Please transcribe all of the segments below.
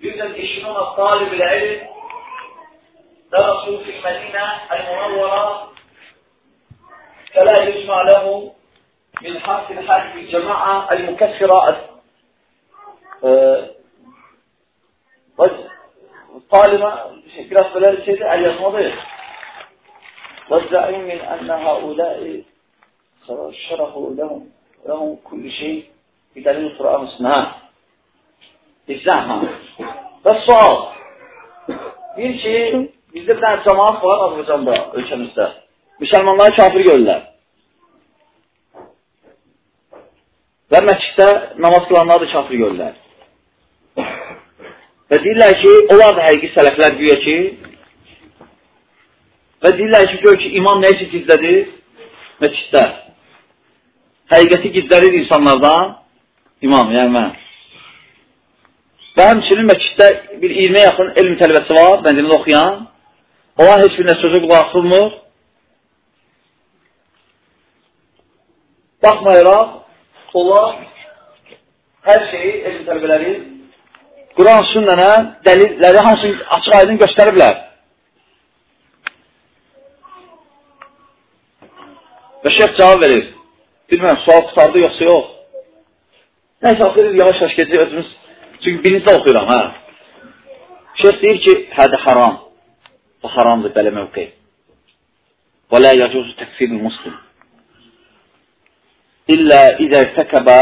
يوجد 20 طالب العلم درسوا في المدينة المنورة فلا يجمع له من حرف الحاج بالجماعة المكسرة طالما biraz böyle şeyde el yazmalı. والزعيم من أن هؤلاء شرحوا لهم لهم كل شيء بدليل القرآن والسنة. İzah Və sual. Bir ki, bizdə bir dənə cəmaat var Azərbaycanda, ölkəmizdə. Müsəlmanları kafir görürlər. Və məsciddə namaz qılanları da kafir görürlər. Və deyirlər ki, onlar da həqiqi sələflər güya ki, və deyirlər ki, gör ki, imam nə üçün gizlədir? Məsciddə. Həqiqəti gizlədir insanlardan, imam, yəni mən. Və həmçinin məsciddə bir 20 yaxın elm tələbəsi var, Mədinədə oxuyan. Onlar heç birinə sözü qulaq asılmır. Baxmayaraq, onlar hər şeyi, elm tələbələri Quran sünnənə dəlilləri hansı açıq aydın göstəriblər. Və şeyh cavab verir. Bilməm, sual qutardı yoxsa yox. Nəysə, axırır, yavaş-yavaş gedəcək özümüz. Çünki birincdə oxuyuram, hə. Şeyh deyir ki, hədə haram. Bu haramdır belə mövqey. Və lə yəcuzu təkfirul muslim. İllə idə təkəbə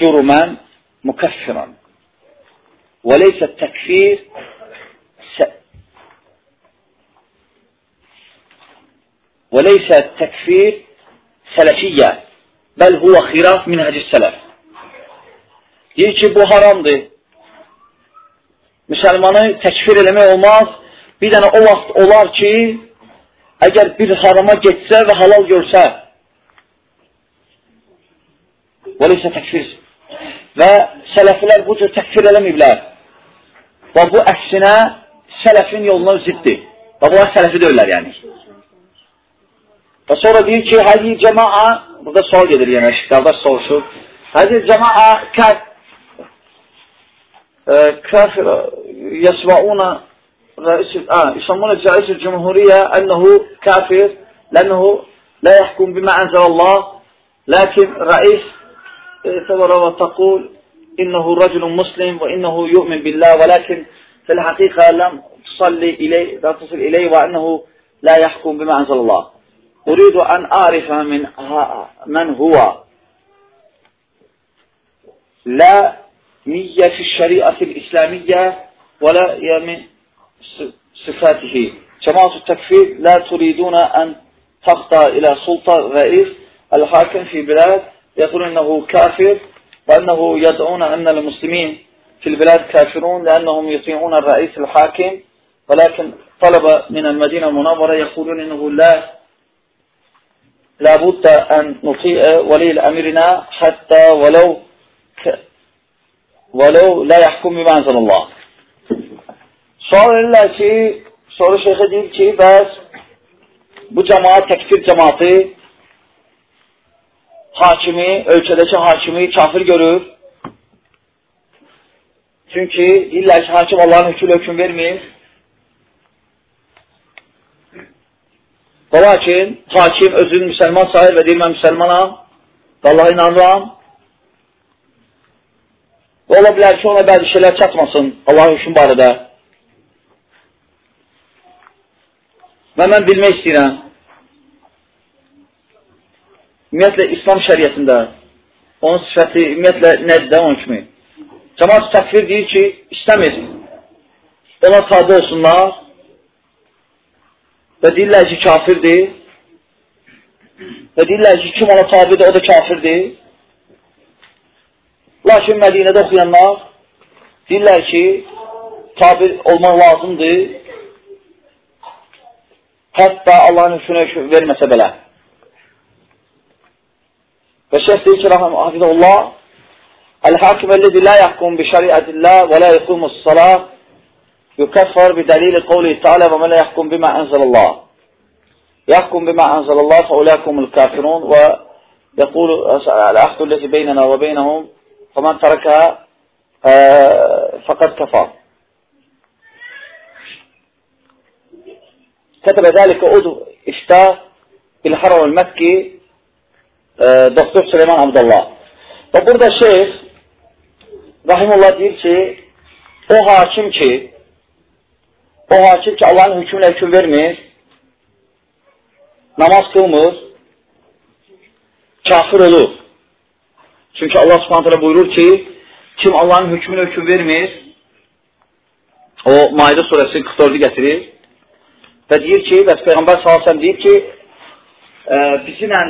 جرما مكفرا وليس التكفير س... وليس التكفير سلفية Bəl huvə xiraf min həcis sələf. Deyir ki, bu haramdır. Müsəlmanı təkfir eləmək olmaz. Bir dənə o vaxt olar ki, əgər bir harama getsə və halal görsə, Vəleysə təkfir. Və sələflər bu cür təkfir eləməyiblər. Və bu əksinə sələfin yoluna ziddir. Və bunlar sələfi deyirlər yəni. Və sonra deyir ki, həli cəmaa burada sual gedir yəni, qardaş soruşur. Həzi cəmaa kafir yasmauna يسمون رئيس الجمهورية أنه كافر لأنه لا يحكم بما أنزل الله لكن رئيس اعتبر وتقول إنه رجل مسلم وإنه يؤمن بالله ولكن في الحقيقة لم تصلي إليه لا تصل إليه وأنه لا يحكم بما أنزل الله أريد أن أعرف من من هو. لا نية في الشريعة الإسلامية ولا من صفاته. جماعة التكفير لا تريدون أن تخضع إلى سلطة رئيس الحاكم في بلاد يقول أنه كافر وأنه يدعون أن المسلمين في البلاد كافرون لأنهم يطيعون الرئيس الحاكم. ولكن طلب من المدينة المنورة يقولون أنه لا لابد أن نطيع ولي أمرنا حتى ولو ك... ولو لا يحكم بما أنزل الله Sual verirlər ki, soru şeyxə deyir ki, bəs bu cəmaat təkfir cəmaatı hakimi, ölkədəki hakimi kafir görür. Çünki deyirlər ki, hakim Allahın hükül höküm vermir. Və lakin hakim özünü müsəlman sayır və deyir, mən müsəlmanam və Allaha inanıram. Və ola bilər ki, ona bəzi şeylər çatmasın Allahın hüküm barədə. Və mən bilmək istəyirəm, ümumiyyətlə İslam şəriyyətində onun sifəti ümumiyyətlə nədir onun kimi? Cəmat təkfir deyir ki, istəmir. Ona tabi olsunlar və deyirlər ki, kafirdir və deyirlər ki, kim ona tabidir, o da kafirdir. Lakin Mədinədə oxuyanlar deyirlər ki, tabi olmaq lazımdır, hətta Allahın hükmünə verməsə belə. Və şeyh deyir ki, hafizə Allah, Əl-Hakim əlləzi la yəhkum bi şəriətillah və la yəqumus salat يكفر بدليل قوله تعالى ومن لا يحكم بما أنزل الله. يحكم بما أنزل الله فأولئك هم الكافرون ويقول العهد الذي بيننا وبينهم فَمَنْ تَرَكَ فَقَدْ كَفَى كتب ذلك عضو إفتاء بالحرم المكي Doktor Süleyman Abdullah. Və burada şeyh Rahimullah deyir ki, o hakim ki, o hakim ki, Allahın hükmünə hüküm vermir, namaz qılmır, kafir olur. Çünki Allah subhanətələ buyurur ki, kim Allahın hükmünə hüküm vermir, o Maidə surəsi 44-ü gətirir və deyir ki, və Peyğəmbər s.ə.v deyir ki, e, bizimlə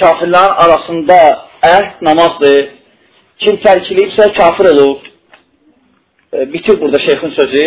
kafirlərin arasında əhd namazdır. Kim tərk edibsə kafir olur. E, bitir burada şeyxin sözü.